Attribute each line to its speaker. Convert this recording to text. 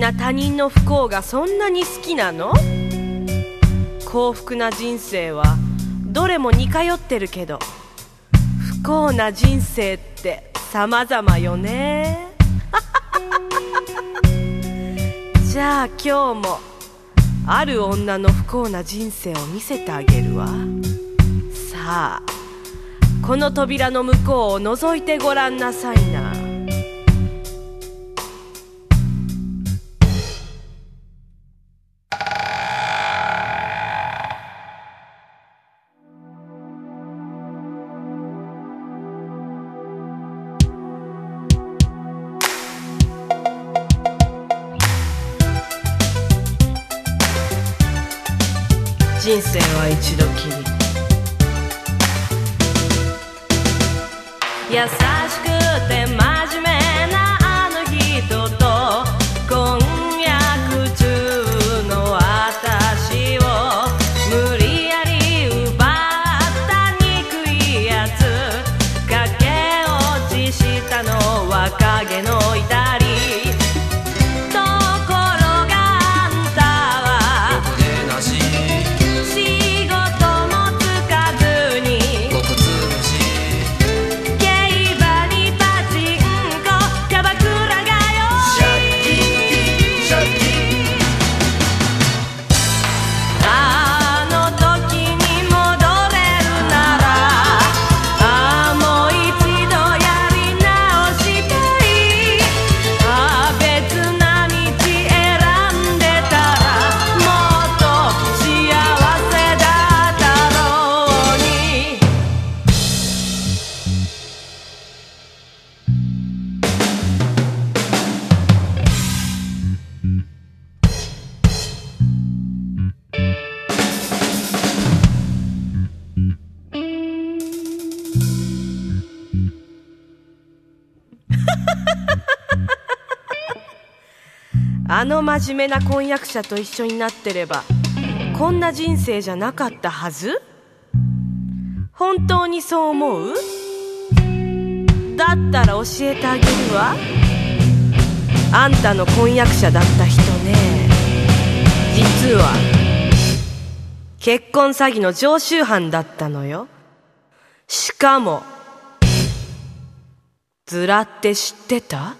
Speaker 1: んな他人の不幸がそんなに好きなの？幸福な人生はどれも似通ってるけど不幸な人生って様々よね。じゃあ今日もある女の不幸な人生を見せてあげるわ。さあこの扉の向こうを覗いてごらんなさいな。人生は一度きり。優しくて真面目なあの人と。婚約中の私を無理やり奪った憎いやつ駆け落ちしたのは影の至あの真面目な婚約者と一緒になってればこんな人生じゃなかったはず？本当にそう思う？だったら教えてあげるわ。あんたの婚約者だった人ね。実は結婚詐欺の常習犯だったのよ。しかもずらって知ってた？